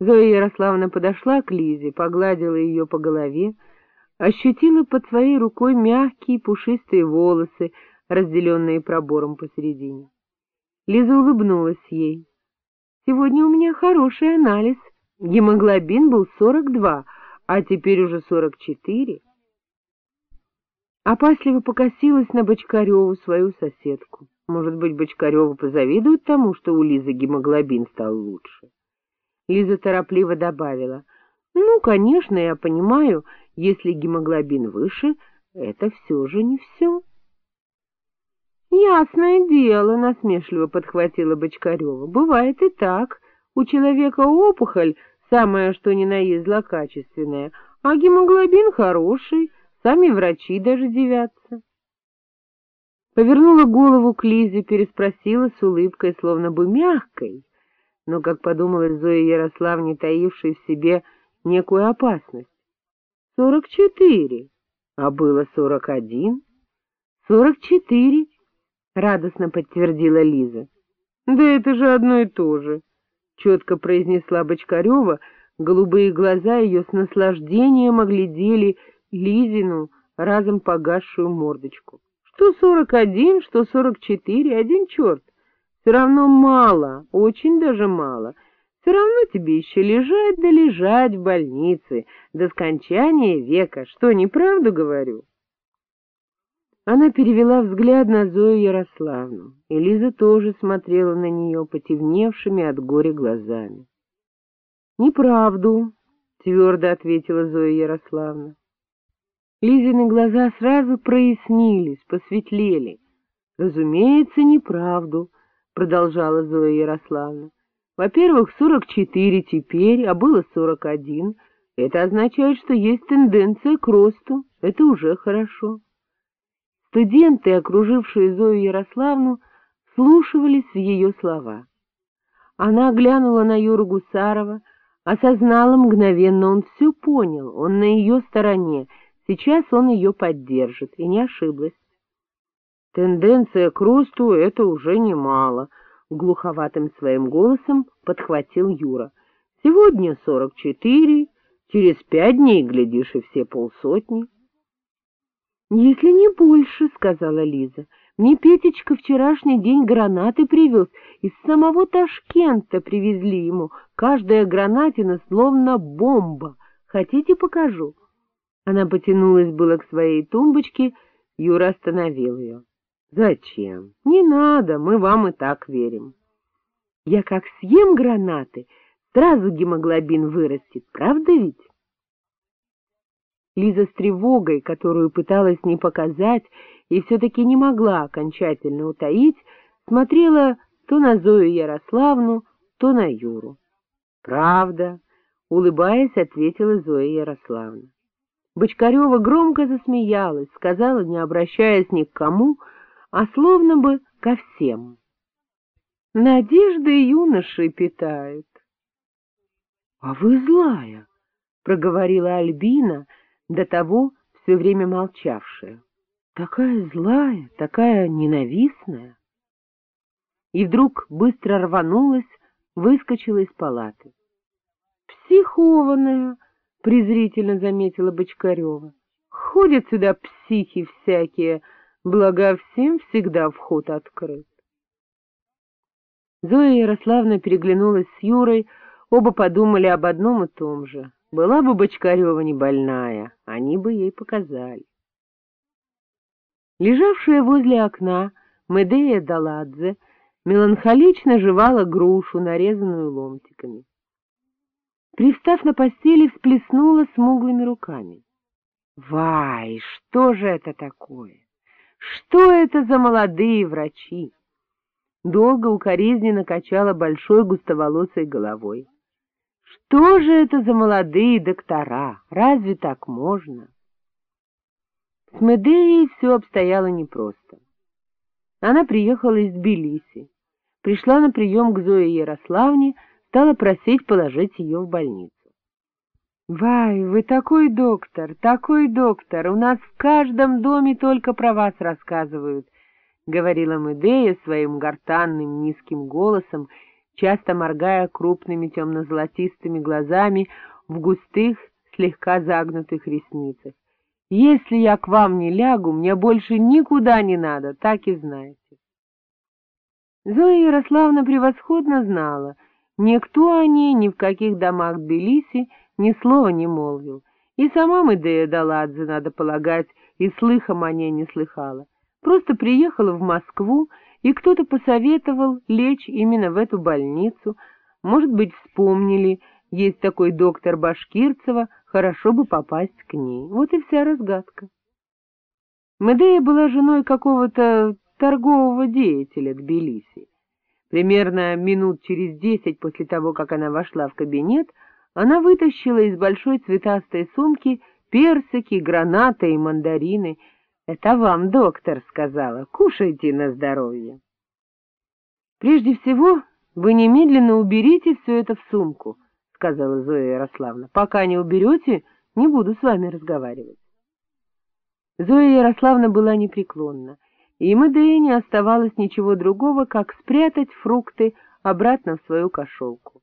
Зоя Ярославна подошла к Лизе, погладила ее по голове, ощутила под своей рукой мягкие пушистые волосы, разделенные пробором посередине. Лиза улыбнулась ей. — Сегодня у меня хороший анализ. Гемоглобин был сорок два, а теперь уже сорок четыре. Опасливо покосилась на Бочкареву, свою соседку. Может быть, Бочкарева позавидует тому, что у Лизы гемоглобин стал лучше. Лиза торопливо добавила. — Ну, конечно, я понимаю, если гемоглобин выше, это все же не все. — Ясное дело, — насмешливо подхватила Бочкарева. — Бывает и так. У человека опухоль, самое что ни на есть злокачественная, а гемоглобин хороший, сами врачи даже дивятся. Повернула голову к Лизе, переспросила с улыбкой, словно бы мягкой, но, как подумалось Зоя Ярославне, таившей в себе некую опасность. Сорок четыре, а было сорок один. Сорок четыре, — радостно подтвердила Лиза. — Да это же одно и то же, — четко произнесла Бочкарева, голубые глаза ее с наслаждением оглядели Лизину разом погасшую мордочку. Что сорок один, что сорок четыре, один черт. Все равно мало, очень даже мало. Все равно тебе еще лежать да лежать в больнице до скончания века. Что, неправду говорю? Она перевела взгляд на Зою Ярославну, и Лиза тоже смотрела на нее потемневшими от горя глазами. — Неправду, — твердо ответила Зоя Ярославна. Лизины глаза сразу прояснились, посветлели. — Разумеется, неправду, продолжала Зоя Ярославна. Во-первых, сорок четыре теперь, а было сорок один. Это означает, что есть тенденция к росту. Это уже хорошо. Студенты, окружившие Зою Ярославну, слушивались в ее слова. Она глянула на Юру Гусарова, осознала мгновенно, он все понял, он на ее стороне, сейчас он ее поддержит, и не ошиблась. Тенденция к росту — это уже немало, — глуховатым своим голосом подхватил Юра. — Сегодня сорок четыре, через пять дней, глядишь, и все полсотни. — Если не больше, — сказала Лиза. — Мне Петечка вчерашний день гранаты привез, из самого Ташкента привезли ему. Каждая гранатина словно бомба. Хотите, покажу? Она потянулась было к своей тумбочке, Юра остановил ее. — Зачем? Не надо, мы вам и так верим. Я как съем гранаты, сразу гемоглобин вырастет, правда ведь? Лиза с тревогой, которую пыталась не показать и все-таки не могла окончательно утаить, смотрела то на Зою Ярославну, то на Юру. — Правда, — улыбаясь, ответила Зоя Ярославна. Бочкарева громко засмеялась, сказала, не обращаясь ни к кому, — а словно бы ко всем. Надежды юноши питают. — А вы злая, — проговорила Альбина, до того все время молчавшая. — Такая злая, такая ненавистная. И вдруг быстро рванулась, выскочила из палаты. — Психованная, — презрительно заметила Бочкарева. — Ходят сюда психи всякие, — благо всем всегда вход открыт. Зоя Ярославна переглянулась с Юрой, оба подумали об одном и том же. Была бы Бочкарева не больная, они бы ей показали. Лежавшая возле окна Медея Даладзе меланхолично жевала грушу, нарезанную ломтиками. Пристав на постели, всплеснула смуглыми руками. — Вай, что же это такое? Что это за молодые врачи? Долго укоризненно качала большой густоволосой головой. Что же это за молодые доктора? Разве так можно? С Медеей все обстояло непросто. Она приехала из Тбилиси, пришла на прием к Зое Ярославне, стала просить положить ее в больницу. Вай, вы такой доктор, такой доктор, у нас в каждом доме только про вас рассказывают, — говорила Медея своим гортанным низким голосом, часто моргая крупными темно-золотистыми глазами в густых, слегка загнутых ресницах. «Если я к вам не лягу, мне больше никуда не надо, так и знаете». Зоя Ярославна превосходно знала, никто о ней ни в каких домах Тбилиси ни слова не молвил, и сама Медея Даладзе, надо полагать, и слыхом о ней не слыхала. Просто приехала в Москву, и кто-то посоветовал лечь именно в эту больницу. Может быть, вспомнили, есть такой доктор Башкирцева, хорошо бы попасть к ней. Вот и вся разгадка. Медея была женой какого-то торгового деятеля Тбилиси. Примерно минут через десять после того, как она вошла в кабинет, она вытащила из большой цветастой сумки персики, гранаты и мандарины. — Это вам доктор сказала, кушайте на здоровье. — Прежде всего, вы немедленно уберите все это в сумку, — сказала Зоя Ярославна. — Пока не уберете, не буду с вами разговаривать. Зоя Ярославна была непреклонна, и Медее не оставалось ничего другого, как спрятать фрукты обратно в свою кошелку.